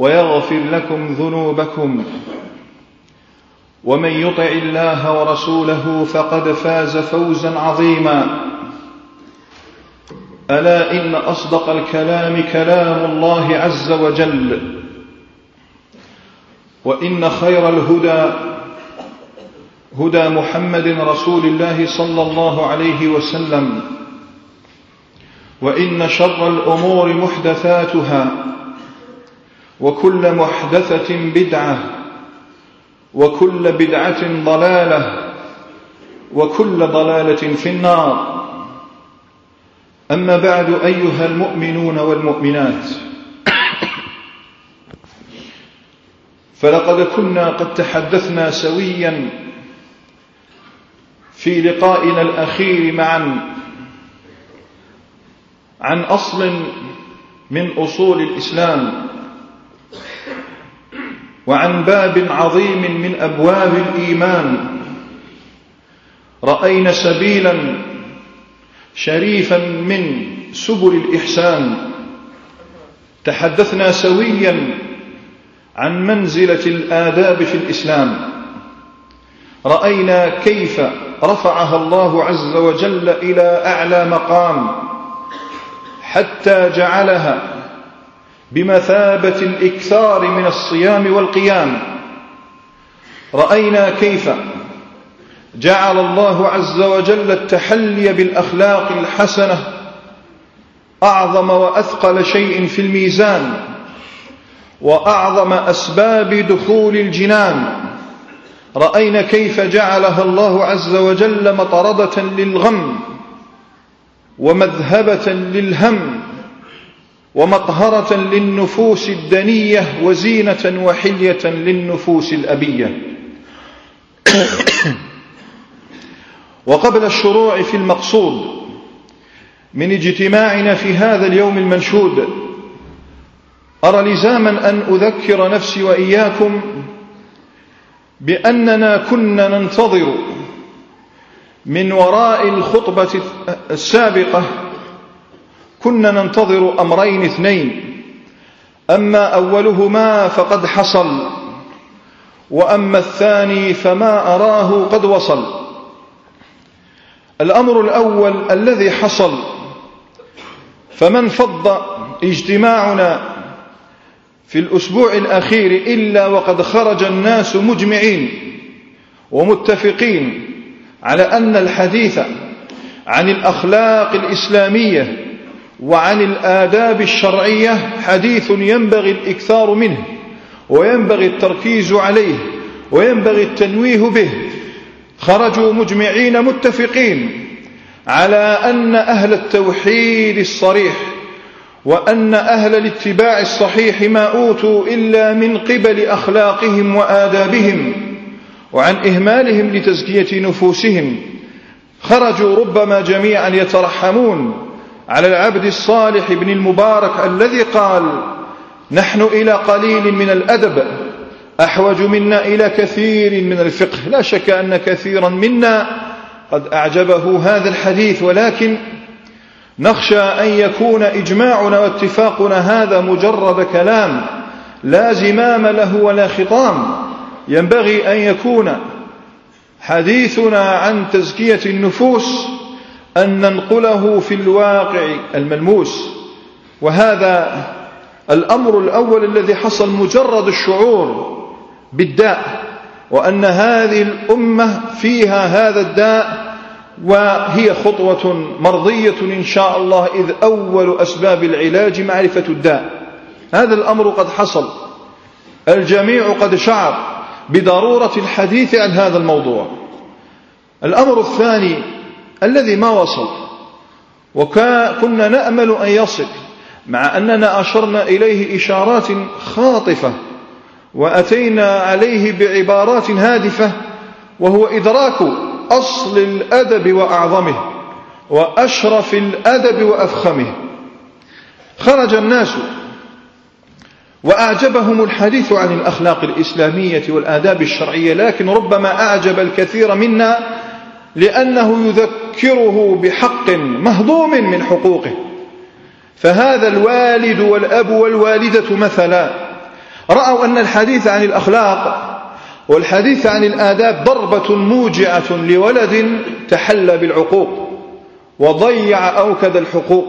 ويغفر لكم ذنوبكم. ومن يطع الله ورسوله فقد فاز فوزا عظيما. ألا إن أصدق الكلام كلام الله عز وجل. وإن خير الهدى هدى محمد رسول الله صلى الله عليه وسلم. وإن شر الأمور محدثاتها. وكل محدثة بدعة وكل بدعة ضلالة وكل ضلالة في النار. أما بعد أيها المؤمنون والمؤمنات فلقد كنا قد تحدثنا سويا في لقائنا الأخير معا عن أصل من أصول الإسلام. وعن باب عظيم من أبواب الإيمان. رأينا سبيلا شريفا من سبل الإحسان. تحدثنا سويا عن منزلة الآداب في الإسلام. رأينا كيف رفعها الله عز وجل إلى أعلى مقام حتى جعلها بمثابة الإكثار من الصيام والقيام. رأينا كيف جعل الله عز وجل التحلي بالأخلاق الحسنة أعظم وأثقل شيء في الميزان وأعظم أسباب دخول الجنان. رأينا كيف جعلها الله عز وجل مطردة للغم ومذهبة للهم. ومطهرة للنفوس الدنية وزينة وحلية للنفوس الأبية. وقبل الشروع في المقصود من اجتماعنا في هذا اليوم المنشود أرى لزاما أن أذكر نفسي وإياكم بأننا كنا ننتظر من وراء الخطبة السابقة كنا ننتظر أمرين اثنين. أما أولهما فقد حصل وأما الثاني فما أراه قد وصل. الأمر الأول الذي حصل فمن فض اجتماعنا في الأسبوع الأخير إلا وقد خرج الناس مجمعين ومتفقين على أن الحديث عن الأخلاق الإسلامية وعن الآداب الشرعية حديث ينبغي الإكثار منه وينبغي التركيز عليه وينبغي التنويه به. خرجوا مجمعين متفقين على أن أهل التوحيد الصريح وأن أهل الاتباع الصحيح ما أوتوا إلا من قبل أخلاقهم وآدابهم وعن إهمالهم لتزكية نفوسهم. خرجوا ربما جميعا يترحمون على العبد الصالح بن المبارك الذي قال نحن إلى قليل من الأدب أحوج منا إلى كثير من الفقه. لا شك أن كثيرا منا قد أعجبه هذا الحديث ولكن نخشى أن يكون إجماعنا واتفاقنا هذا مجرد كلام لا زمام له ولا خطام. ينبغي أن يكون حديثنا عن تزكية النفوس أن ننقله في الواقع الملموس. وهذا الأمر الأول الذي حصل مجرد الشعور بالداء وأن هذه الأمة فيها هذا الداء وهي خطوة مرضية إن شاء الله إذ أول أسباب العلاج معرفة الداء. هذا الأمر قد حصل. الجميع قد شعر بضرورة الحديث عن هذا الموضوع. الأمر الثاني الذي ما وصل. وكنا نأمل أن يصل مع أننا أشرنا إليه إشارات خاطفة وأتينا عليه بعبارات هادفة وهو إدراك أصل الأدب وأعظمه وأشرف الأدب وأفخمه. خرج الناس وأعجبهم الحديث عن الأخلاق الإسلامية والآداب الشرعية لكن ربما أعجب الكثير منا لأنه يذكره بحق مهضوم من حقوقه. فهذا الوالد والأب والوالدة مثلا. رأوا أن الحديث عن الأخلاق والحديث عن الآداب ضربة موجعة لولد تحلى بالعقوق وضيع أوكد الحقوق.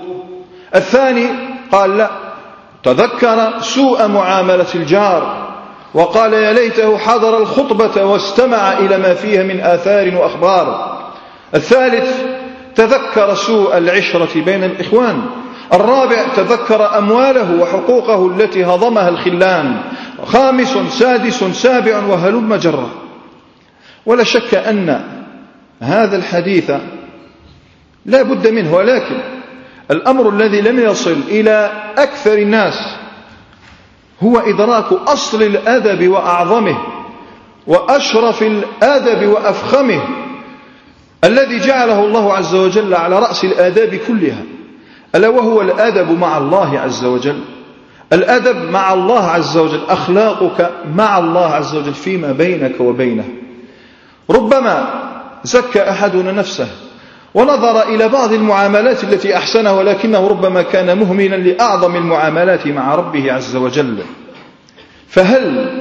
الثاني قال لا تذكر سوء معاملة الجار. وقال يا ليته حضر الخطبة واستمع إلى ما فيها من آثار وأخبار. الثالث تذكر سوء العشرة بين الإخوان. الرابع تذكر أمواله وحقوقه التي هضمها الخلان. خامس سادس سابع وهلم جرة. ولا شك أن هذا الحديث لا بد منه ولكن الأمر الذي لم يصل إلى أكثر الناس هو إدراك أصل الأدب وأعظمه وأشرف الأدب وأفخمه الذي جعله الله عز وجل على رأس الآداب كلها ألا وهو الأدب مع الله عز وجل. الأدب مع الله عز وجل أخلاقك مع الله عز وجل فيما بينك وبينه. ربما زكى أحدنا نفسه ونظر إلى بعض المعاملات التي أحسنها ولكنه ربما كان مهملا لأعظم المعاملات مع ربه عز وجل. فهل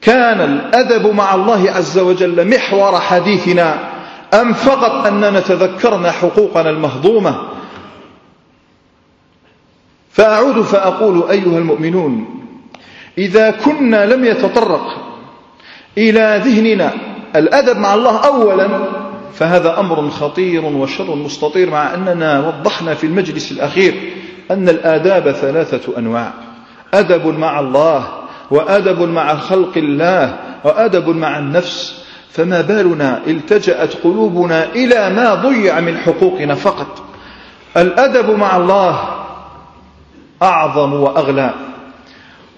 كان الأدب مع الله عز وجل محور حديثنا أم فقط أننا تذكرنا حقوقنا المهضومة؟ فأعود فأقول أيها المؤمنون إذا كنا لم يتطرق إلى ذهننا الأدب مع الله أولا فهذا أمر خطير وشر مستطير مع أننا وضحنا في المجلس الأخير أن الآداب ثلاثة أنواع أدب مع الله وأدب مع خلق الله وأدب مع النفس. فما بالنا التجأت قلوبنا إلى ما ضيع من حقوقنا فقط. الأدب مع الله أعظم وأغلى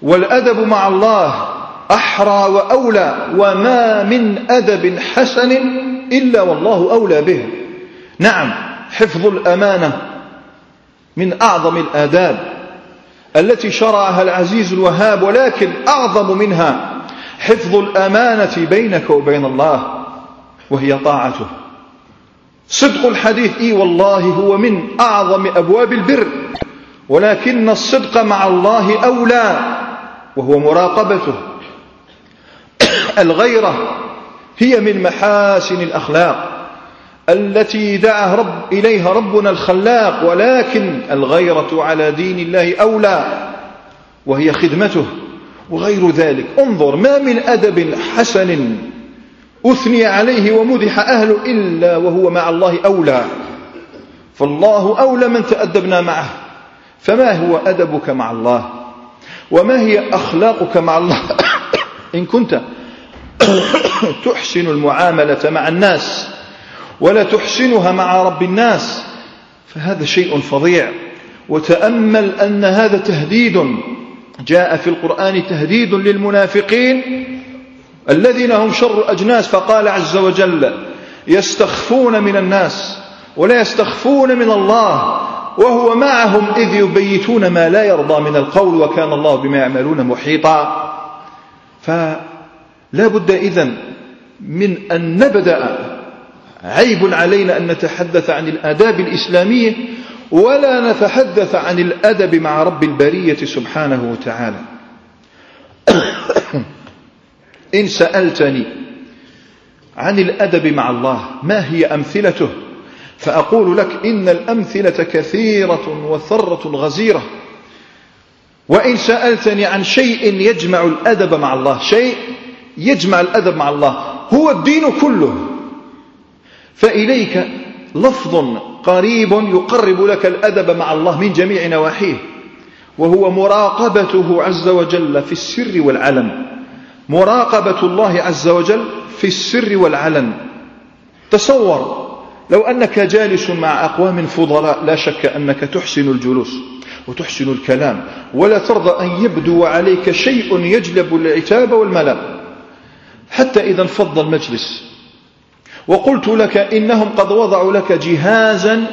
والأدب مع الله أحرى وأولى وما من أدب حسن إلا والله أولى به. نعم حفظ الأمانة من أعظم الآداب التي شرعها العزيز الوهاب ولكن أعظم منها حفظ الأمانة بينك وبين الله وهي طاعته. صدق الحديث إي والله هو من أعظم أبواب البر ولكن الصدق مع الله أولى وهو مراقبته. الغيرة هي من محاسن الأخلاق التي دعا رب إليها ربنا الخلاق ولكن الغيرة على دين الله أولى وهي خدمته. وغير ذلك انظر ما من أدب حسن أثني عليه ومدح أهله إلا وهو مع الله أولى. فالله أولى من تأدبنا معه. فما هو أدبك مع الله؟ وما هي أخلاقك مع الله؟ إن كنت تحسن المعاملة مع الناس ولا تحسنها مع رب الناس فهذا شيء فظيع. وتأمل أن هذا تهديد جاء في القرآن تهديد للمنافقين الذين هم شر أجناس فقال عز وجل يستخفون من الناس ولا يستخفون من الله وهو معهم إذ يبيتون ما لا يرضى من القول وكان الله بما يعملون محيطا. فلا بد إذن من أن نبدأ عيب علينا أن نتحدث عن الآداب الإسلامية ولا نتحدث عن الأدب مع رب البرية سبحانه وتعالى. إن سألتني عن الأدب مع الله ما هي أمثلته؟ فأقول لك إن الأمثلة كثيرة وثرة غزيرة. وإن سألتني عن شيء يجمع الأدب مع الله شيء يجمع الأدب مع الله. هو الدين كله. فإليك لفظ قريب يقرب لك الأدب مع الله من جميع نواحيه وهو مراقبته عز وجل في السر والعلن. مراقبة الله عز وجل في السر والعلن. تصور لو أنك جالس مع أقوام فضلاء لا شك أنك تحسن الجلوس وتحسن الكلام ولا ترضى أن يبدو عليك شيء يجلب العتاب والملام حتى إذا انفض المجلس. وقلت لك إنهم قد وضعوا لك جهازا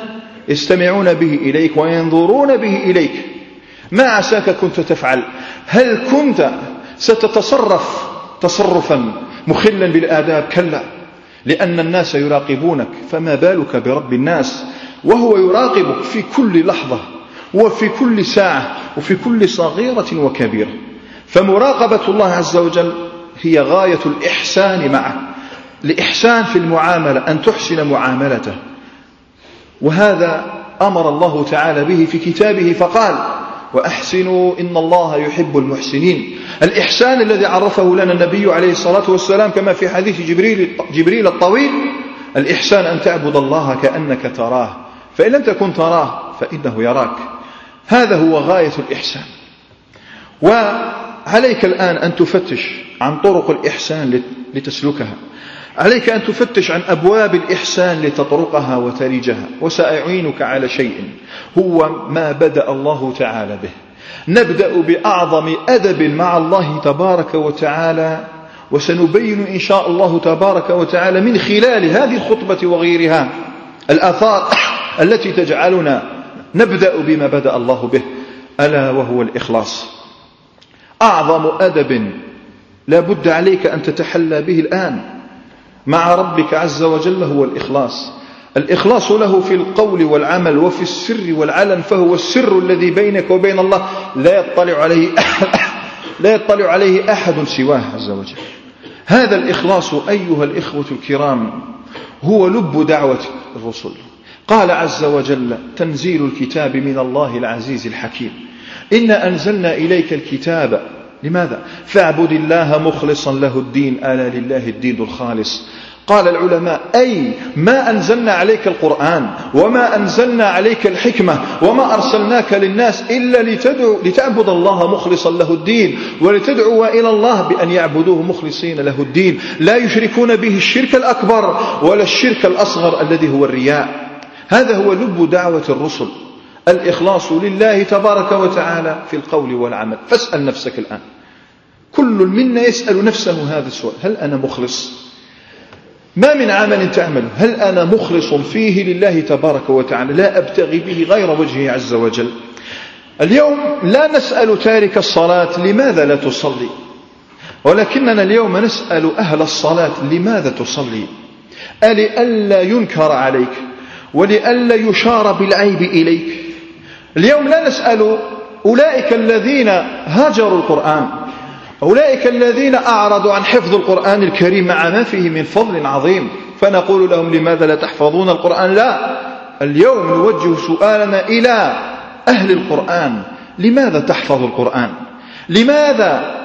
يستمعون به إليك وينظرون به إليك. ما عساك كنت تفعل؟ هل كنت ستتصرف تصرفا مخلا بالآداب كلا لأن الناس يراقبونك فما بالك برب الناس؟ وهو يراقبك في كل لحظة وفي كل ساعة وفي كل صغيرة وكبيرة. فمراقبة الله عز وجل هي غاية الإحسان معه. الإحسان في المعاملة أن تحسن معاملته. وهذا أمر الله تعالى به في كتابه فقال وأحسنوا إن الله يحب المحسنين. الإحسان الذي عرفه لنا النبي عليه الصلاة والسلام كما في حديث جبريل, جبريل الطويل الإحسان أن تعبد الله كأنك تراه فإن لم تكن تراه فإنه يراك. هذا هو غاية الإحسان. وعليك الآن أن تفتش عن طرق الإحسان لتسلكها. عليك أن تفتش عن أبواب الإحسان لتطرقها وتريجها وسأعينك على شيء هو ما بدأ الله تعالى به. نبدأ بأعظم أدب مع الله تبارك وتعالى وسنبين إن شاء الله تبارك وتعالى من خلال هذه الخطبة وغيرها الآثار التي تجعلنا نبدأ بما بدأ الله به ألا وهو الإخلاص. أعظم أدب لا بد عليك أن تتحلى به الآن. مع ربك عز وجل هو الإخلاص. الإخلاص له في القول والعمل وفي السر والعلن فهو السر الذي بينك وبين الله. لا يطلع عليه أحد لا يطلع عليه أحد سواه عز وجل. هذا الإخلاص أيها الإخوة الكرام هو لب دعوة الرسل. قال عز وجل تنزيل الكتاب من الله العزيز الحكيم. إنا أنزلنا إليك الكتاب لماذا؟ فاعبد الله مخلصا له الدين ألا لله الدين الخالص. قال العلماء أي ما أنزلنا عليك القرآن وما أنزلنا عليك الحكمة وما أرسلناك للناس إلا لتدعو لتعبد الله مخلصا له الدين ولتدعو إلى الله بأن يعبدوه مخلصين له الدين. لا يشركون به الشرك الأكبر ولا الشرك الأصغر الذي هو الرياء. هذا هو لب دعوة الرسل. الإخلاص لله تبارك وتعالى في القول والعمل. فاسأل نفسك الآن. كل منا يسأل نفسه هذا السؤال هل أنا مخلص؟ ما من عمل تعمله هل أنا مخلص فيه لله تبارك وتعالى؟ لا أبتغي به غير وجهه عز وجل. اليوم لا نسأل تارك الصلاة لماذا لا تصلي؟ ولكننا اليوم نسأل أهل الصلاة لماذا تصلي؟ ألئلا ينكر عليك ولئلا يشار بالعيب إليك. اليوم لا نسأل أولئك الذين هاجروا القرآن أولئك الذين أعرضوا عن حفظ القرآن الكريم مع ما فيه من فضل عظيم. فنقول لهم لماذا لا تحفظون القرآن؟ لا. اليوم نوجه سؤالنا إلى أهل القرآن. لماذا تحفظ القرآن؟ لماذا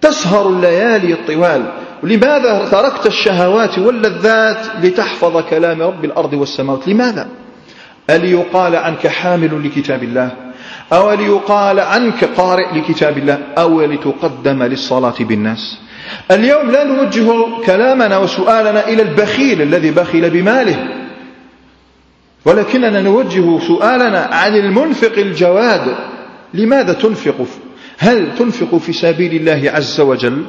تسهر الليالي الطوال؟ لماذا تركت الشهوات واللذات لتحفظ كلام رب الأرض والسماوات؟ لماذا؟ أليقال عنك حامل لكتاب الله؟ أو ليقال عنك قارئ لكتاب الله أو لتقدم للصلاة بالناس. اليوم لا نوجه كلامنا وسؤالنا إلى البخيل الذي بخل بماله ولكننا نوجه سؤالنا عن المنفق الجواد. لماذا تنفق هل تنفق في سبيل الله عز وجل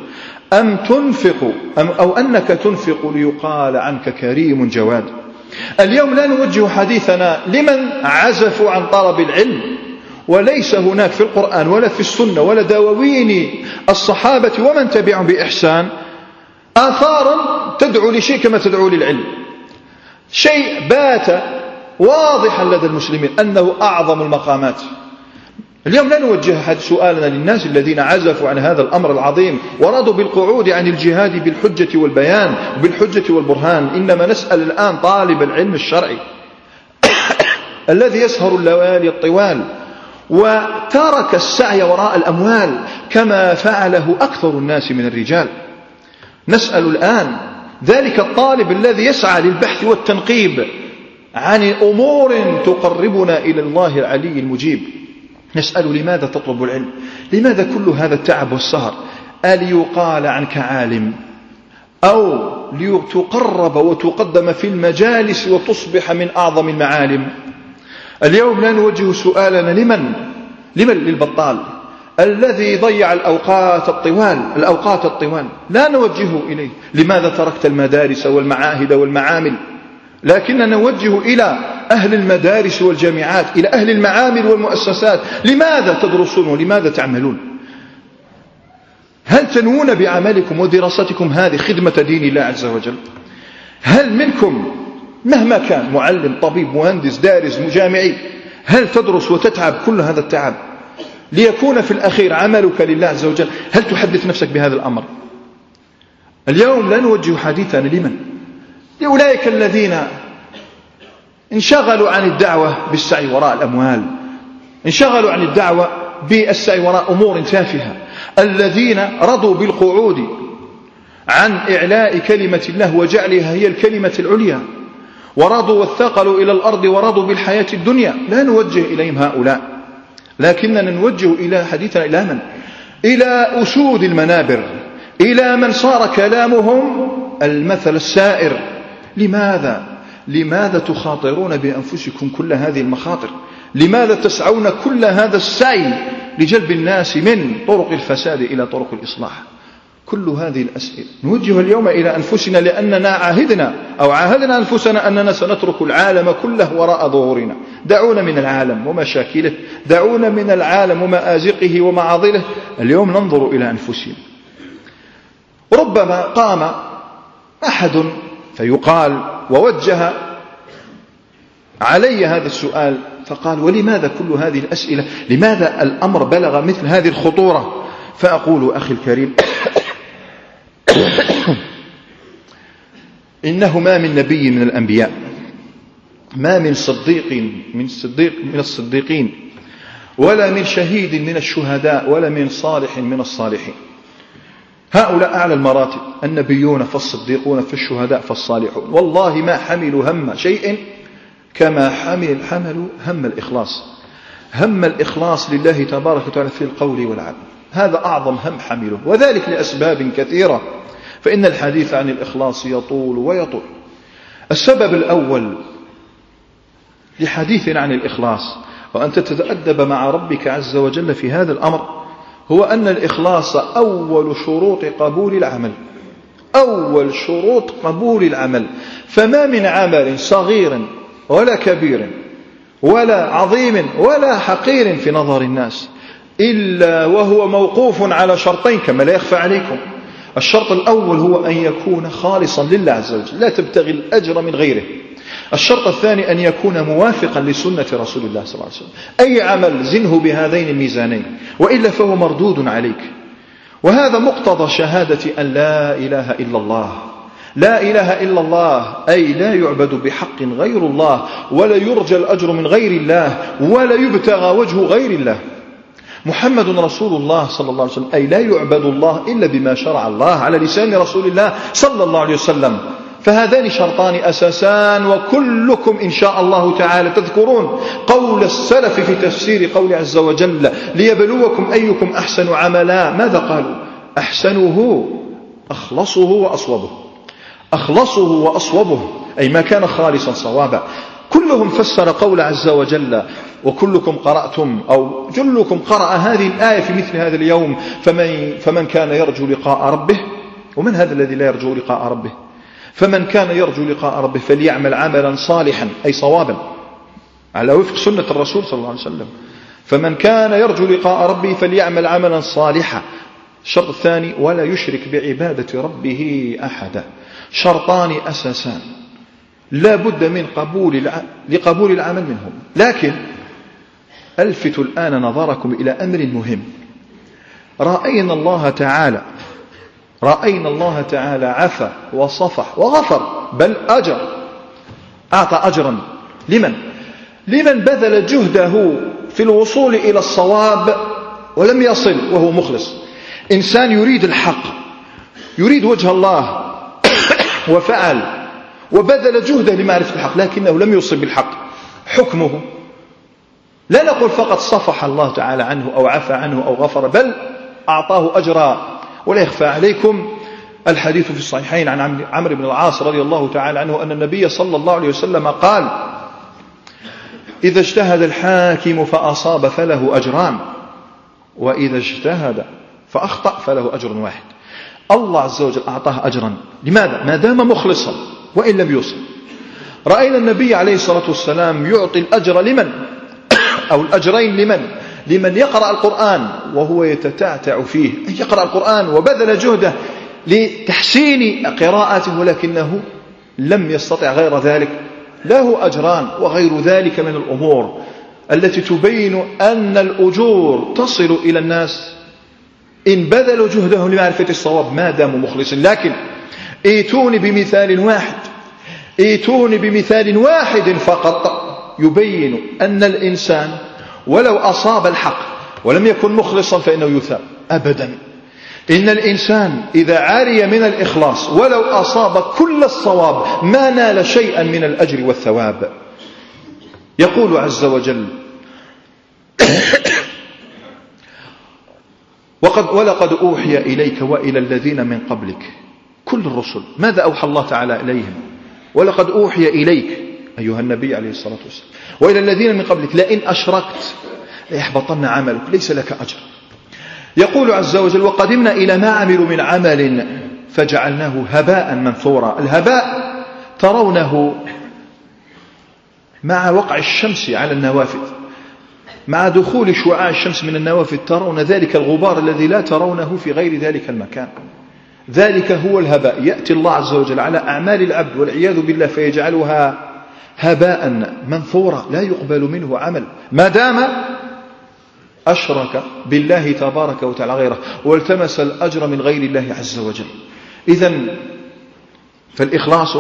أم تنفق أم أو أنك تنفق ليقال عنك كريم جواد؟ اليوم لا نوجه حديثنا لمن عزفوا عن طلب العلم وليس هناك في القرآن ولا في السنة ولا دواوين الصحابة ومن تبعهم بإحسان آثارا تدعو لشيء كما تدعو للعلم. شيء بات واضحا لدى المسلمين أنه أعظم المقامات. اليوم لا نوجه أحد سؤالنا للناس الذين عزفوا عن هذا الأمر العظيم ورادوا بالقعود عن الجهاد بالحجة والبيان بالحجة والبرهان. إنما نسأل الآن طالب العلم الشرعي الذي يسهر الليالي الطوال وترك السعي وراء الأموال كما فعله أكثر الناس من الرجال. نسأل الآن ذلك الطالب الذي يسعى للبحث والتنقيب عن أمور تقربنا إلى الله العلي المجيب. نسأل لماذا تطلب العلم؟ لماذا كل هذا التعب والسهر؟ أليقال عنك عالم؟ أو لتقرب وتقدم في المجالس وتصبح من أعظم المعالم؟ اليوم لا نوجه سؤالنا لمن؟ لمن للبطال؟ الذي ضيع الأوقات الطوال الأوقات الطوال. لا نوجهه إليه. لماذا تركت المدارس والمعاهد والمعامل؟ لكننا نوجه إلى أهل المدارس والجامعات إلى أهل المعامل والمؤسسات. لماذا تدرسون ولماذا تعملون؟ هل تنوون بعملكم ودراستكم هذه خدمة دين الله عز وجل؟ هل منكم مهما كان معلم طبيب مهندس دارس مجامعي هل تدرس وتتعب؟ كل هذا التعب. ليكون في الأخير عملك لله عز وجل. هل تحدث نفسك بهذا الأمر؟ اليوم لا نوجه حديثنا لمن؟ لأولئك الذين انشغلوا عن الدعوة بالسعي وراء الأموال انشغلوا عن الدعوة بالسعي وراء أمور تافهة. الذين رضوا بالقعود عن إعلاء كلمة الله وجعلها هي الكلمة العليا. ورضوا واثقلوا إلى الأرض ورضوا بالحياة الدنيا لا نوجه إليهم هؤلاء لكننا نوجه إلى حديثنا إلى من؟ إلى أسود المنابر إلى من صار كلامهم المثل السائر لماذا؟ لماذا تخاطرون بأنفسكم كل هذه المخاطر؟ لماذا تسعون كل هذا السعي لجلب الناس من طرق الفساد إلى طرق الإصلاح؟ كل هذه الأسئلة. نوجه اليوم إلى أنفسنا لأننا عاهدنا أو عاهدنا أنفسنا أننا سنترك العالم كله وراء ظهورنا. دعونا من العالم ومشاكله دعونا من العالم ومآزقه ومعاضله اليوم ننظر إلى أنفسنا. ربما قام أحد فيقال ووجه علي هذا السؤال فقال ولماذا كل هذه الأسئلة؟ لماذا الأمر بلغ مثل هذه الخطورة؟ فأقول أخي الكريم إنه ما من نبي من الأنبياء ما من صديق من صديق من الصديقين ولا من شهيد من الشهداء ولا من صالح من الصالحين. هؤلاء أعلى المراتب النبيون فالصديقون فالشهداء فالصالحون. والله ما حملوا هم شيء كما حمل حملوا هم الإخلاص. هم الإخلاص لله تبارك وتعالى في القول والعمل. هذا أعظم هم حمله وذلك لأسباب كثيرة. فإن الحديث عن الإخلاص يطول ويطول. السبب الأول لحديث عن الإخلاص وأنت تتأدب مع ربك عز وجل في هذا الأمر هو أن الإخلاص أول شروط قبول العمل. أول شروط قبول العمل. فما من عمل صغير ولا كبير ولا عظيم ولا حقير في نظر الناس إلا وهو موقوف على شرطين كما لا يخفى عليكم. الشرط الأول هو أن يكون خالصا لله عز وجل لا تبتغي الأجر من غيره. الشرط الثاني أن يكون موافقا لسنة رسول الله صلى الله عليه وسلم. أي عمل زنه بهذين الميزانين وإلا فهو مردود عليك. وهذا مقتضى شهادة أن لا إله إلا الله. لا إله إلا الله أي لا يعبد بحق غير الله ولا يرجى الأجر من غير الله ولا يبتغى وجه غير الله. محمد رسول الله صلى الله عليه وسلم أي لا يعبد الله إلا بما شرع الله على لسان رسول الله صلى الله عليه وسلم. فهذان شرطان أساسان وكلكم إن شاء الله تعالى تذكرون قول السلف في تفسير قول عز وجل ليبلوكم أيكم أحسن عملا. ماذا قالوا؟ أحسنه أخلصه وأصوبه. أخلصه وأصوبه أي ما كان خالصا صوابا. كلهم فسر قول عز وجل وكلكم قرأتم أو جلكم قرأ هذه الآية في مثل هذا اليوم فمن, فمن كان يرجو لقاء ربه ومن هذا الذي لا يرجو لقاء ربه؟ فمن كان يرجو لقاء ربه فليعمل عملا صالحا أي صوابا. على وفق سنة الرسول صلى الله عليه وسلم. فمن كان يرجو لقاء ربه فليعمل عملا صالحا. الشرط الثاني ولا يشرك بعبادة ربه أحدا. شرطان أساسان. لا بد من قبول لقبول العمل منهم. لكن ألفت الآن نظركم إلى أمر مهم. رأينا الله تعالى رأينا الله تعالى عفى وصفح وغفر بل أجر. أعطى أجرا. لمن؟ لمن بذل جهده في الوصول إلى الصواب ولم يصل وهو مخلص. إنسان يريد الحق يريد وجه الله وفعل وبذل جهده لمعرفة الحق لكنه لم يصب بالحق. حكمه لا نقول فقط صفح الله تعالى عنه أو عفى عنه أو غفر بل أعطاه أجرا ولا يخفى عليكم الحديث في الصحيحين عن عمرو بن العاص رضي الله تعالى عنه أن النبي صلى الله عليه وسلم قال إذا اجتهد الحاكم فأصاب فله أجران وإذا اجتهد فأخطأ فله أجر واحد الله عز وجل أعطاه أجرا لماذا؟ ما دام مخلصا وإن لم يوصل رأينا النبي عليه الصلاة والسلام يعطي الأجر لمن؟ أو الأجرين لمن؟ لمن يقرأ القرآن وهو يتتعتع فيه. يقرأ القرآن وبذل جهده لتحسين قراءته ولكنه لم يستطع غير ذلك. له أجران وغير ذلك من الأمور التي تبين أن الأجور تصل إلى الناس. إن بذلوا جهدهم لمعرفة الصواب ما داموا مخلصين. لكن ايتوني بمثال واحد. ايتوني بمثال واحد فقط. يبين أن الإنسان ولو أصاب الحق ولم يكن مخلصا فإنه يثاب. أبدا. إن الإنسان إذا عاري من الإخلاص ولو أصاب كل الصواب ما نال شيئا من الأجر والثواب. يقول عز وجل وقد ولقد أوحي إليك وإلى الذين من قبلك. كل الرسل. ماذا أوحى الله تعالى إليهم؟ ولقد أوحي إليك. أيها النبي عليه الصلاة والسلام. وإلى الذين من قبلك لئن أشركت ليحبطن عملك ليس لك أجر. يقول عز وجل وقدمنا إلى ما عملوا من عمل فجعلناه هباء منثورا. الهباء ترونه مع وقع الشمس على النوافذ. مع دخول شعاع الشمس من النوافذ ترون ذلك الغبار الذي لا ترونه في غير ذلك المكان. ذلك هو الهباء. يأتي الله عز وجل على أعمال العبد والعياذ بالله فيجعلها هباء منثورا لا يقبل منه عمل. ما دام أشرك بالله تبارك وتعالى غيره والتمس الأجر من غير الله عز وجل. إذا فالإخلاص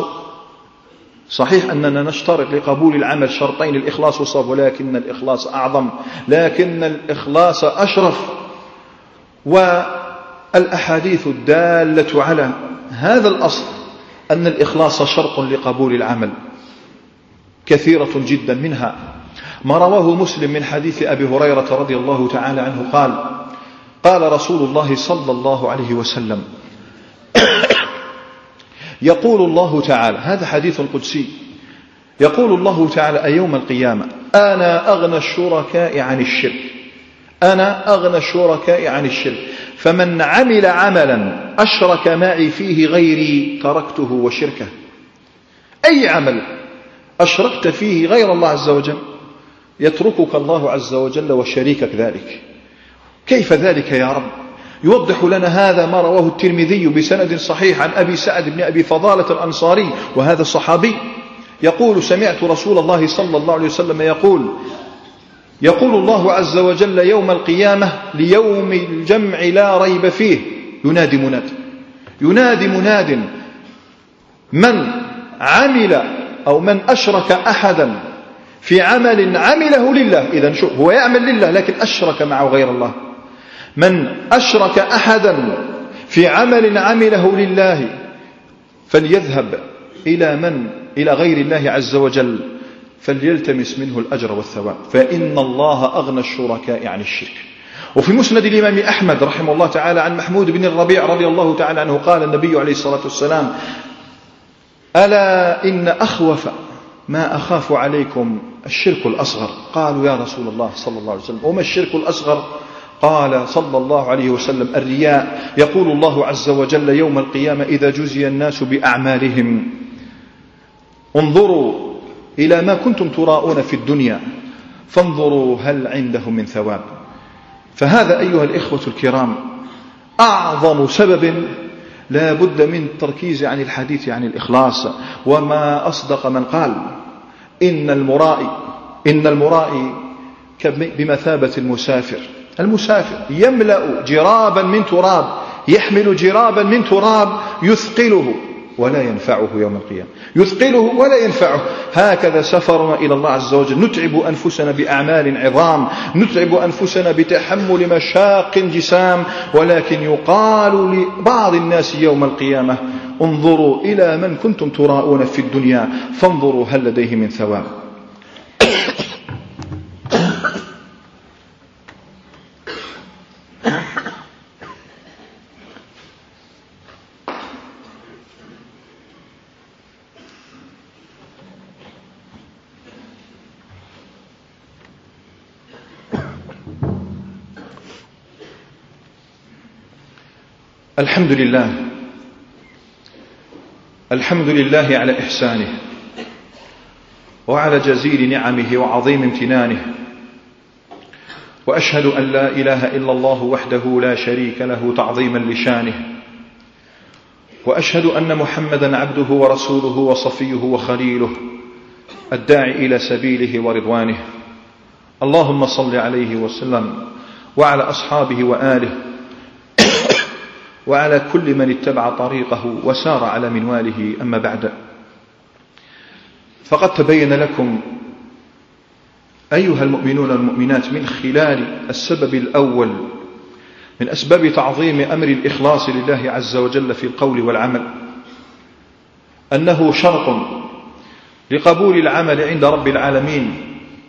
صحيح أننا نشترط لقبول العمل شرطين الإخلاص والصواب ولكن الإخلاص أعظم. لكن الإخلاص أشرف. والأحاديث الدالة على هذا الأصل أن الإخلاص شرط لقبول العمل. كثيرة جدا منها. ما رواه مسلم من حديث أبي هريرة رضي الله تعالى عنه قال قال رسول الله صلى الله عليه وسلم يقول الله تعالى هذا حديث قدسي يقول الله تعالى يوم القيامة أنا أغنى الشركاء عن الشرك. أنا أغنى الشركاء عن الشرك. فمن عمل عملا أشرك معي فيه غيري تركته وشركه. أي عمل؟ أشركت فيه غير الله عز وجل. يتركك الله عز وجل وشريكك ذلك. كيف ذلك يا رب؟ يوضح لنا هذا ما رواه الترمذي بسند صحيح عن أبي سعد بن أبي فضالة الأنصاري وهذا الصحابي يقول سمعت رسول الله صلى الله عليه وسلم يقول يقول الله عز وجل يوم القيامة ليوم الجمع لا ريب فيه. ينادي مناد. ينادي مناد من عمل أو من أشرك أحدا في عمل عمله لله. إذا شو هو يعمل لله لكن أشرك معه غير الله. من أشرك أحدا في عمل عمله لله فليذهب إلى من؟ إلى غير الله عز وجل فليلتمس منه الأجر والثواب. فإن الله أغنى الشركاء عن الشرك. وفي مسند الإمام أحمد رحمه الله تعالى عن محمود بن الربيع رضي الله تعالى عنه قال النبي عليه الصلاة والسلام ألا إن أخوف ما أخاف عليكم الشرك الأصغر. قالوا يا رسول الله صلى الله عليه وسلم وما الشرك الأصغر؟ قال صلى الله عليه وسلم الرياء. يقول الله عز وجل يوم القيامة إذا جزي الناس بأعمالهم انظروا إلى ما كنتم تراءون في الدنيا فانظروا هل عنده من ثواب. فهذا أيها الإخوة الكرام أعظم سبب لا بد من التركيز عن الحديث عن الإخلاص. وما أصدق من قال إن المرائي إن المرائي بمثابة المسافر. المسافر يملأ جرابا من تراب يحمل جرابا من تراب يثقله. ولا ينفعه يوم القيامة. يثقله ولا ينفعه. هكذا سفرنا إلى الله عز وجل. نتعب أنفسنا بأعمال عظام. نتعب أنفسنا بتحمل مشاق جسام. ولكن يقال لبعض الناس يوم القيامة انظروا إلى من كنتم تراءون في الدنيا فانظروا هل لديه من ثواب. الحمد لله. الحمد لله على إحسانه وعلى جزيل نعمه وعظيم امتنانه. وأشهد أن لا إله إلا الله وحده لا شريك له تعظيما لشانه. وأشهد أن محمدا عبده ورسوله وصفيه وخليله الداعي إلى سبيله ورضوانه. اللهم صل عليه وسلم وعلى أصحابه وآله وعلى كل من اتبع طريقه وسار على منواله أما بعد. فقد تبين لكم أيها المؤمنون والمؤمنات من خلال السبب الأول من أسباب تعظيم أمر الإخلاص لله عز وجل في القول والعمل. أنه شرط لقبول العمل عند رب العالمين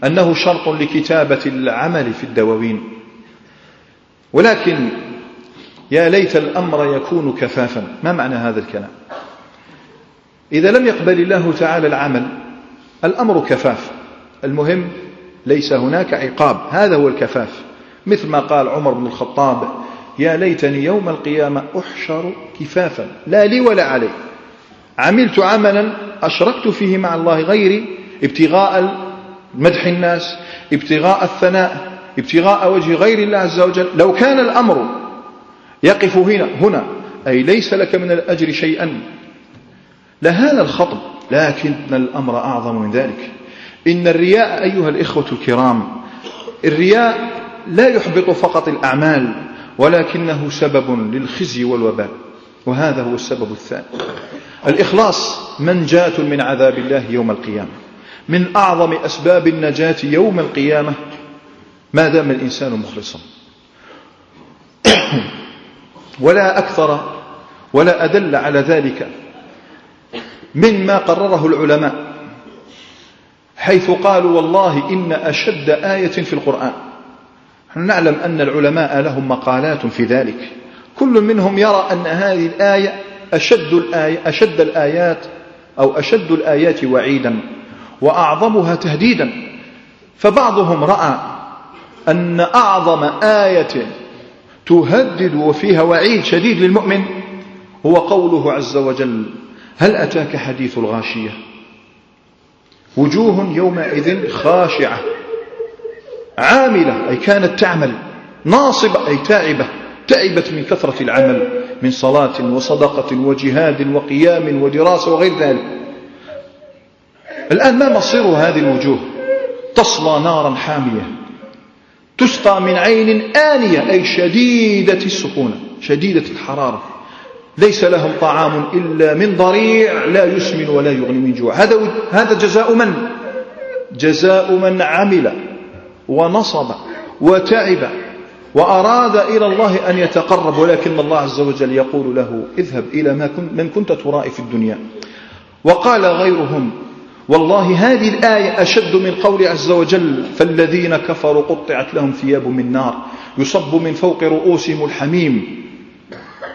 أنه شرط لكتابة العمل في الدواوين. ولكن يا ليت الأمر يكون كفافا. ما معنى هذا الكلام؟ إذا لم يقبل الله تعالى العمل الأمر كفاف. المهم ليس هناك عقاب. هذا هو الكفاف. مثل ما قال عمر بن الخطاب يا ليتني يوم القيامة أحشر كفافا. لا لي ولا علي عملت عملا أشركت فيه مع الله غيري ابتغاء مدح الناس ابتغاء الثناء ابتغاء وجه غير الله عز وجل. لو كان الأمر يقف هنا هنا. أي ليس لك من الأجر شيئا. لهذا الخطب لكن الأمر أعظم من ذلك. إن الرياء أيها الإخوة الكرام الرياء لا يحبط فقط الأعمال ولكنه سبب للخزي والوبال وهذا هو السبب الثاني. الإخلاص منجاة من عذاب الله يوم القيامة. من أعظم أسباب النجاة يوم القيامة ما دام الإنسان مخلصا. ولا أكثر ولا أدل على ذلك مما قرره العلماء حيث قالوا والله إن أشد آية في القرآن. نحن نعلم أن العلماء لهم مقالات في ذلك. كل منهم يرى أن هذه الآية أشد, الآية أشد الآيات أو أشد الآيات وعيدا وأعظمها تهديدا. فبعضهم رأى أن أعظم آية تهدد وفيها وعيد شديد للمؤمن هو قوله عز وجل هل أتاك حديث الغاشية؟ وجوه يومئذ خاشعة عاملة أي كانت تعمل ناصبة أي تائبة تعبت من كثرة العمل من صلاة وصدقة وجهاد وقيام ودراسة وغير ذلك. الآن ما مصير هذه الوجوه؟ تصلى نارا حامية. تسقى من عين آنية أي شديدة السخونة شديدة الحرارة. ليس لهم طعام إلا من ضريع لا يسمن ولا يغني من جوع. هذا هذا جزاء من؟ جزاء من عمل ونصب وتعب وأراد إلى الله أن يتقرب. ولكن الله عز وجل يقول له اذهب إلى ما كنت من كنت ترائي في الدنيا. وقال غيرهم والله هذه الآية أشد من قول عز وجل فالذين كفروا قطعت لهم ثياب من نار يصب من فوق رؤوسهم الحميم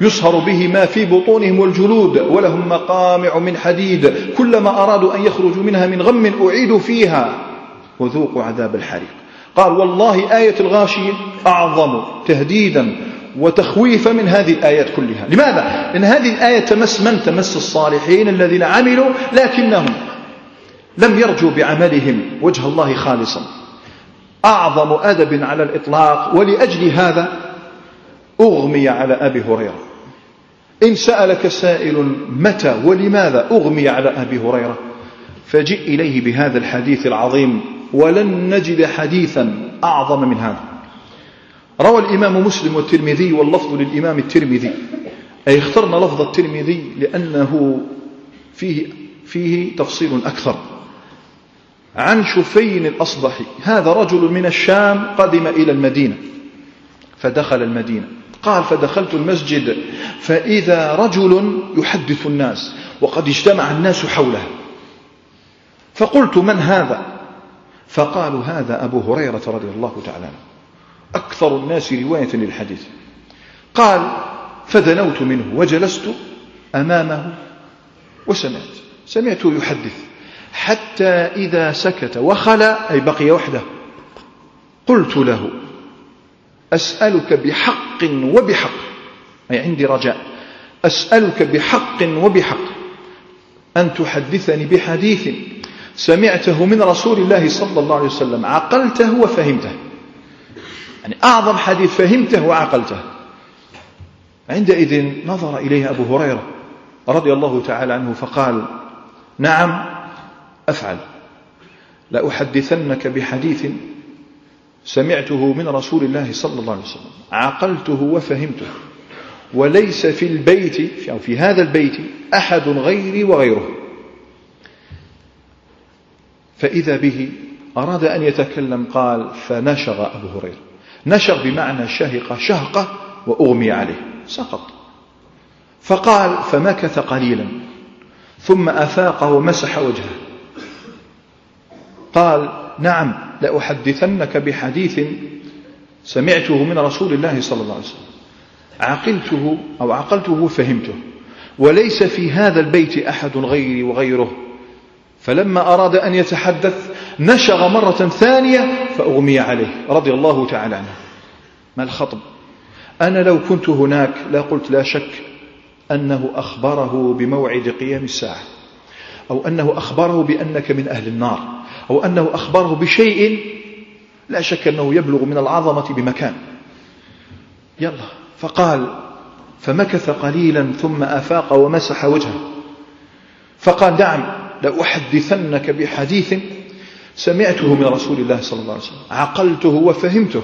يصهر به ما في بطونهم والجلود ولهم مقامع من حديد كلما أرادوا أن يخرجوا منها من غم أعيدوا فيها وذوقوا عذاب الحريق قال والله آية الغاشية أعظم تهديدا وتخويفا من هذه الآيات كلها لماذا؟ لأن هذه الآية تمس من؟ تمس الصالحين الذين عملوا لكنهم لم يرجوا بعملهم وجه الله خالصا. أعظم أدب على الإطلاق ولأجل هذا أغمي على أبي هريرة. إن سألك سائل متى ولماذا أغمي على أبي هريرة فجئ إليه بهذا الحديث العظيم ولن نجد حديثا أعظم من هذا. روى الإمام مسلم والترمذي واللفظ للإمام الترمذي. أي اخترنا لفظ الترمذي لأنه فيه, فيه تفصيل أكثر. عن شفين الأصبحي. هذا رجل من الشام قدم إلى المدينة. فدخل المدينة. قال فدخلت المسجد فإذا رجل يحدث الناس وقد اجتمع الناس حوله. فقلت من هذا؟ فقالوا هذا أبو هريرة رضي الله تعالى عنه. أكثر الناس رواية للحديث. قال فدنوت منه وجلست أمامه وسمعت. سمعته يحدث. حتى إذا سكت وخلا أي بقي وحده. قلت له أسألك بحق وبحق. أي عندي رجاء. أسألك بحق وبحق. أن تحدثني بحديث سمعته من رسول الله صلى الله عليه وسلم عقلته وفهمته. يعني أعظم حديث فهمته وعقلته. عندئذ نظر إليه أبو هريرة رضي الله تعالى عنه فقال نعم أفعل. لأحدثنك بحديث سمعته من رسول الله صلى الله عليه وسلم عقلته وفهمته. وليس في البيت أو في هذا البيت أحد غيري وغيره. فإذا به أراد أن يتكلم قال فنشغ أبو هريرة. نشغ بمعنى شهق شهقة وأغمي عليه. سقط. فقال فمكث قليلا ثم أفاق ومسح وجهه. قال نعم لأحدثنك بحديث سمعته من رسول الله صلى الله عليه وسلم. عقلته أو عقلته فهمته. وليس في هذا البيت أحد غيري وغيره. فلما أراد أن يتحدث نشغ مرة ثانية فأغمي عليه رضي الله تعالى عنه. ما الخطب؟ أنا لو كنت هناك لا قلت لا شك أنه أخبره بموعد قيام الساعة أو أنه أخبره بأنك من أهل النار. أو أنه أخبره بشيء لا شك أنه يبلغ من العظمة بمكان. يلا. فقال فمكث قليلا ثم أفاق ومسح وجهه. فقال نعم لأحدثنك بحديث سمعته من رسول الله صلى الله عليه وسلم. عقلته وفهمته.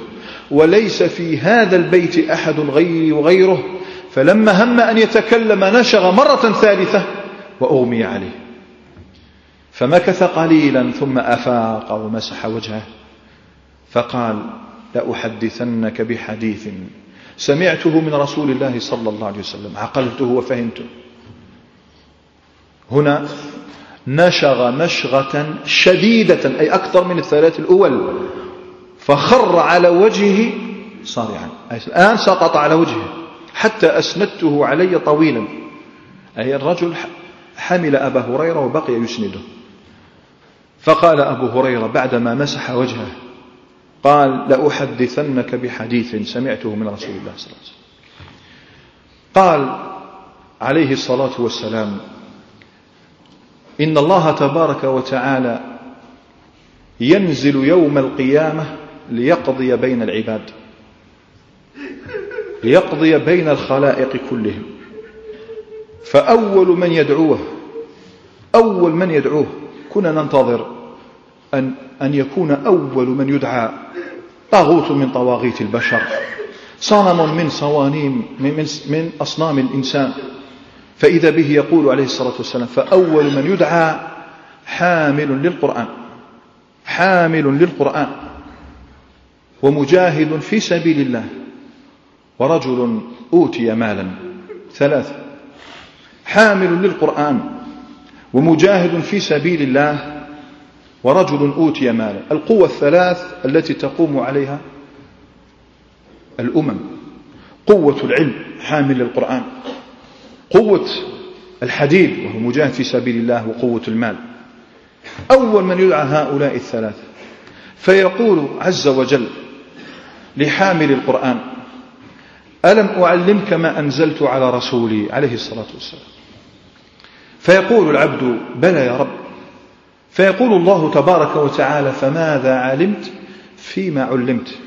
وليس في هذا البيت أحد غيري وغيره. فلما هم أن يتكلم نشغ مرة ثالثة وأغمي عليه. فمكث قليلا ثم أفاق ومسح وجهه. فقال لأحدثنك بحديث سمعته من رسول الله صلى الله عليه وسلم. عقلته وفهمته. هنا نشغ نشغة شديدة أي أكثر من الثلاث الأول. فخر على وجهه صارعا. الآن سقط على وجهه. حتى أسندته علي طويلا. أي الرجل حمل أبا هريرة وبقي يسنده. فقال أبو هريرة بعدما مسح وجهه قال لأحدثنك بحديث سمعته من رسول الله صلى الله عليه وسلم. قال عليه الصلاة والسلام إن الله تبارك وتعالى ينزل يوم القيامة ليقضي بين العباد ليقضي بين الخلائق كلهم. فأول من يدعوه أول من يدعوه كنا ننتظر أن, أن يكون أول من يدعى طاغوت من طواغيت البشر. صنم من صوانيم من, من, من أصنام الإنسان. فإذا به يقول عليه الصلاة والسلام فأول من يدعى حامل للقرآن. حامل للقرآن. ومجاهد في سبيل الله. ورجل أوتي مالا. ثلاثة. حامل للقرآن. ومجاهد في سبيل الله ورجل أوتي مالا القوة الثلاث التي تقوم عليها الأمم. قوة العلم حامل للقرآن. قوة الحديد وهو مجاهد في سبيل الله وقوة المال. أول من يدعى هؤلاء الثلاثة. فيقول عز وجل لحامل القرآن ألم أعلمك ما أنزلت على رسولي عليه الصلاة والسلام؟ فيقول العبد بلى يا رب. فيقول الله تبارك وتعالى فماذا علمت فيما علمت.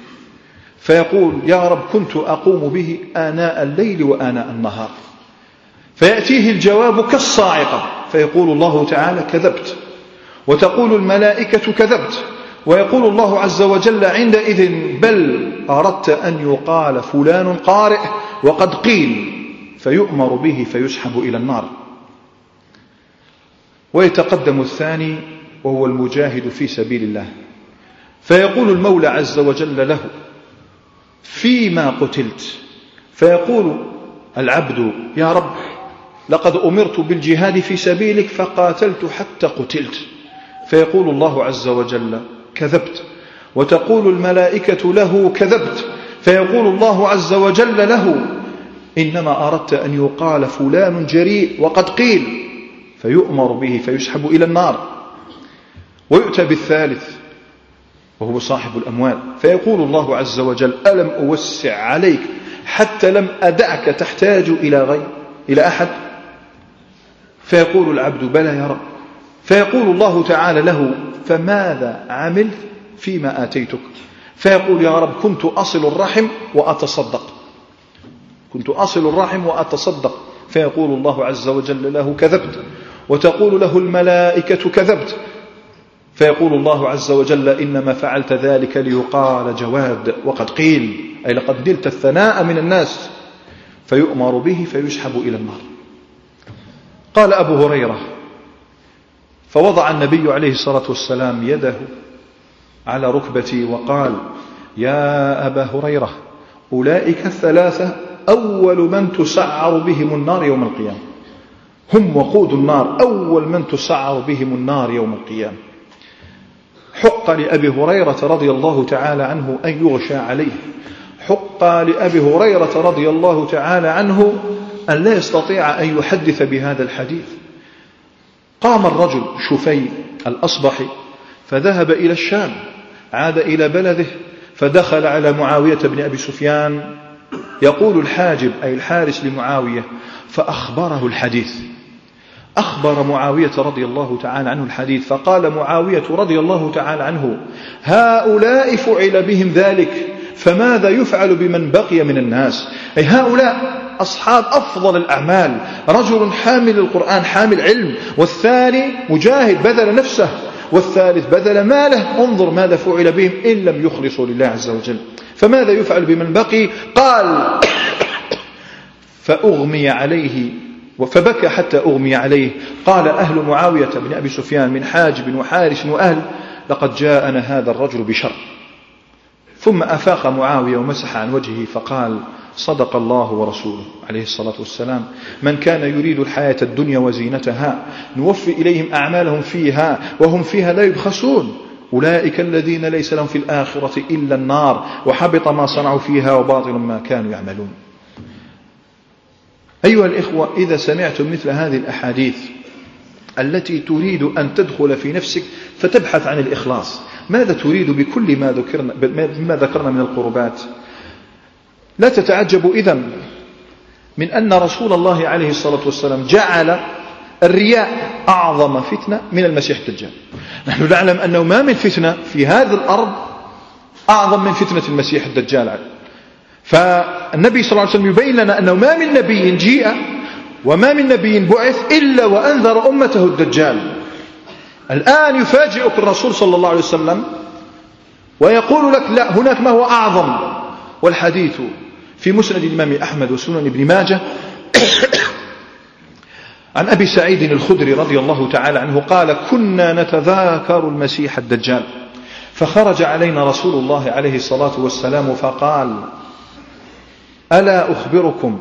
فيقول يا رب كنت أقوم به آناء الليل وآناء النهار. فيأتيه الجواب كالصاعقة. فيقول الله تعالى كذبت. وتقول الملائكة كذبت. ويقول الله عز وجل عندئذ بل أردت أن يقال فلان قارئ وقد قيل فيؤمر به فيسحب إلى النار. ويتقدم الثاني وهو المجاهد في سبيل الله. فيقول المولى عز وجل له فيما قتلت فيقول العبد يا رب لقد أمرت بالجهاد في سبيلك فقاتلت حتى قتلت فيقول الله عز وجل كذبت وتقول الملائكة له كذبت فيقول الله عز وجل له إنما أردت أن يقال فلان جريء وقد قيل فيؤمر به فيسحب إلى النار. ويؤتى بالثالث وهو صاحب الأموال. فيقول الله عز وجل ألم أوسع عليك حتى لم أدعك تحتاج إلى غير إلى أحد؟ فيقول العبد بلى يا رب. فيقول الله تعالى له فماذا عملت فيما آتيتك؟ فيقول يا رب كنت أصل الرحم وأتصدق. كنت أصل الرحم وأتصدق. فيقول الله عز وجل له كذبت. وتقول له الملائكة كذبت. فيقول الله عز وجل إنما فعلت ذلك ليقال جواد. وقد قيل أي لقد نلت الثناء من الناس. فيؤمر به فيسحب إلى النار. قال أبو هريرة فوضع النبي عليه الصلاة والسلام يده على ركبتي وقال يا أبا هريرة أولئك الثلاثة أول من تسعر بهم النار يوم القيامة. هم وقود النار أول من تسعر بهم النار يوم القيامة. حق لأبي هريرة رضي الله تعالى عنه أن يغشى عليه. حق لأبي هريرة رضي الله تعالى عنه أن لا يستطيع أن يحدث بهذا الحديث. قام الرجل شفي الأصبحي فذهب إلى الشام عاد إلى بلده فدخل على معاوية بن أبي سفيان يقول الحاجب أي الحارس لمعاوية فأخبره الحديث. أخبر معاوية رضي الله تعالى عنه الحديث فقال معاوية رضي الله تعالى عنه هؤلاء فعل بهم ذلك فماذا يفعل بمن بقي من الناس؟ أي هؤلاء أصحاب أفضل الأعمال رجل حامل القرآن حامل علم والثاني مجاهد بذل نفسه والثالث بذل ماله انظر ماذا فعل بهم إن لم يخلصوا لله عز وجل. فماذا يفعل بمن بقي؟ قال فأغمي عليه فبكى حتى أغمي عليه. قال أهل معاوية بن أبي سفيان من حاجب وحارس وأهل لقد جاءنا هذا الرجل بشر. ثم أفاق معاوية ومسح عن وجهه فقال صدق الله ورسوله. عليه الصلاة والسلام. من كان يريد الحياة الدنيا وزينتها نوفي إليهم أعمالهم فيها وهم فيها لا يبخسون. أولئك الذين ليس لهم في الآخرة إلا النار وحبط ما صنعوا فيها وباطل ما كانوا يعملون. أيها الإخوة إذا سمعتم مثل هذه الأحاديث التي تريد أن تدخل في نفسك فتبحث عن الإخلاص. ماذا تريد بكل ما ذكرنا, ما ذكرنا من القربات؟ لا تتعجبوا إذا من أن رسول الله عليه الصلاة والسلام جعل الرياء أعظم فتنة من المسيح الدجال. نحن نعلم أنه ما من فتنة في هذه الأرض أعظم من فتنة المسيح الدجال. فالنبي صلى الله عليه وسلم يبين لنا أنه ما من نبي جيء وما من نبي بعث إلا وأنذر أمته الدجال. الآن يفاجئك الرسول صلى الله عليه وسلم ويقول لك لا هناك ما هو أعظم والحديث في مسند الإمام أحمد وسنن ابن ماجه. عن أبي سعيد الخدري رضي الله تعالى عنه قال كنا نتذاكر المسيح الدجال. فخرج علينا رسول الله عليه الصلاة والسلام فقال ألا أخبركم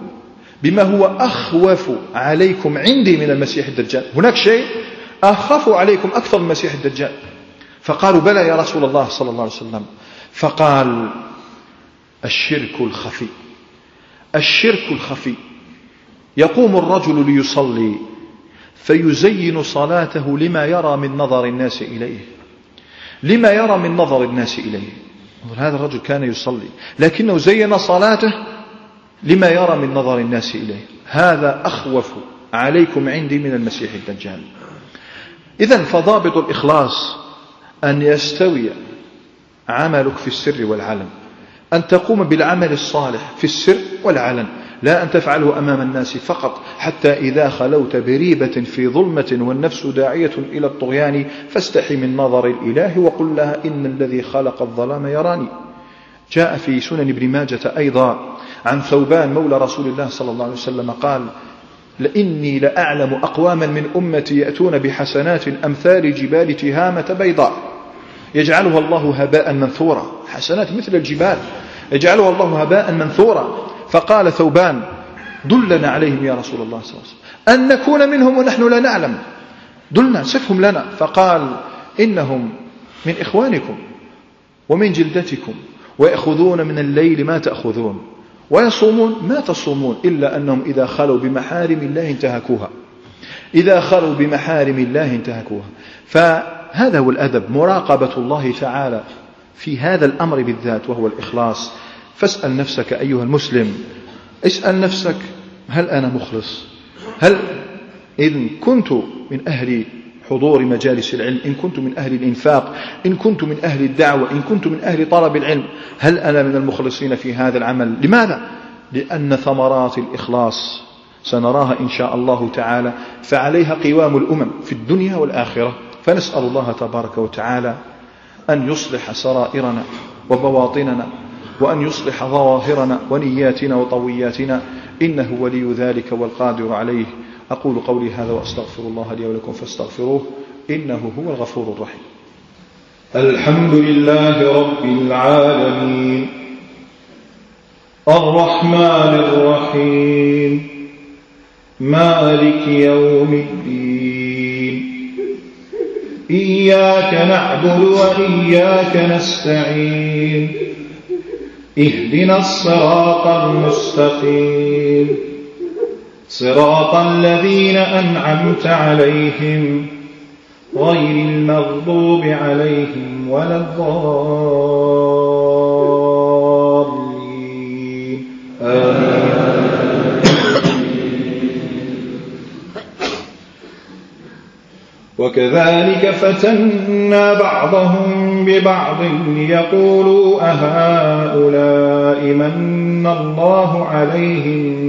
بما هو أخوف عليكم عندي من المسيح الدجال؟ هناك شيء أخاف عليكم أكثر من المسيح الدجال. فقالوا بلى يا رسول الله صلى الله عليه وسلم. فقال الشرك الخفي الشرك الخفي. يقوم الرجل ليصلي فيزين صلاته لما يرى من نظر الناس إليه. لما يرى من نظر الناس إليه. هذا الرجل كان يصلي لكنه زين صلاته لما يرى من نظر الناس إليه. هذا أخوف عليكم عندي من المسيح الدجال. إذا فضابط الإخلاص أن يستوي عملك في السر والعلن. أن تقوم بالعمل الصالح في السر والعلن. لا أن تفعله أمام الناس فقط حتى إذا خلوت بريبة في ظلمة والنفس داعية إلى الطغيان فاستحي من نظر الإله وقل لها إن الذي خلق الظلام يراني. جاء في سنن ابن ماجة أيضا عن ثوبان مولى رسول الله صلى الله عليه وسلم قال لإني لأعلم أقواما من أمتي يأتون بحسنات أمثال جبال تهامة بيضاء. يجعلها الله هباء منثورا. حسنات مثل الجبال. يجعلها الله هباء منثورا. فقال ثوبان دلنا عليهم يا رسول الله صلى الله عليه وسلم. أن نكون منهم ونحن لا نعلم. دلنا صفهم لنا. فقال إنهم من إخوانكم ومن جلدتكم ويأخذون من الليل ما تأخذون. ويصومون؟ ما تصومون إلا أنهم إذا خلوا بمحارم الله انتهكوها. إذا خلوا بمحارم الله انتهكوها. فهذا هو الأدب مراقبة الله تعالى في هذا الأمر بالذات وهو الإخلاص. فاسأل نفسك أيها المسلم اسأل نفسك هل أنا مخلص؟ هل إن كنت من أهل حضور مجالس العلم. إن كنت من أهل الإنفاق إن كنت من أهل الدعوة إن كنت من أهل طلب العلم هل أنا من المخلصين في هذا العمل؟ لماذا؟ لأن ثمرات الإخلاص سنراها إن شاء الله تعالى فعليها قوام الأمم في الدنيا والآخرة. فنسأل الله تبارك وتعالى أن يصلح سرائرنا وبواطننا وأن يصلح ظواهرنا ونياتنا وطوياتنا. إنه ولي ذلك والقادر عليه. أقول قولي هذا وأستغفر الله لي ولكم فاستغفروه إنه هو الغفور الرحيم. الحمد لله رب العالمين. الرحمن الرحيم. مالك يوم الدين. إياك نعبد وإياك نستعين. اهدنا الصراط المستقيم. صراط الذين أنعمت عليهم غير المغضوب عليهم ولا الضالين. وكذلك فتنا بعضهم ببعض ليقولوا أهؤلاء من الله عليهم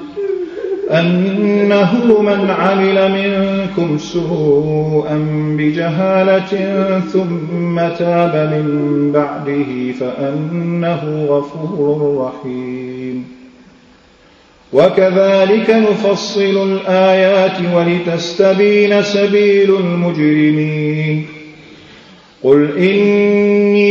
أنه من عمل منكم سوءا بجهالة ثم تاب من بعده فأنه غفور رحيم. وكذلك نفصل الآيات ولتستبين سبيل المجرمين. قل إني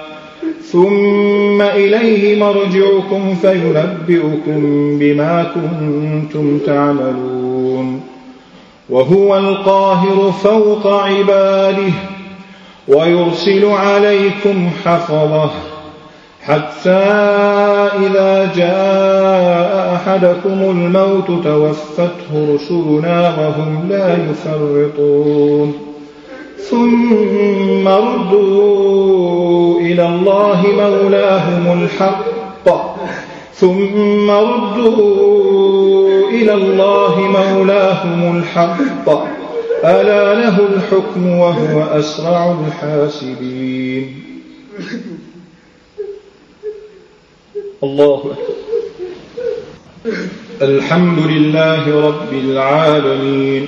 ثم إليه مرجعكم فينبئكم بما كنتم تعملون. وهو القاهر فوق عباده ويرسل عليكم حفظه حتى إذا جاء أحدكم الموت توفته رسلنا وهم لا يفرطون. ثم ردوا إلى الله مولاهم الحق. ثم ردوا إلى الله مولاهم الحق. ألا له الحكم وهو أسرع الحاسبين. الله أكبر. الحمد لله رب العالمين.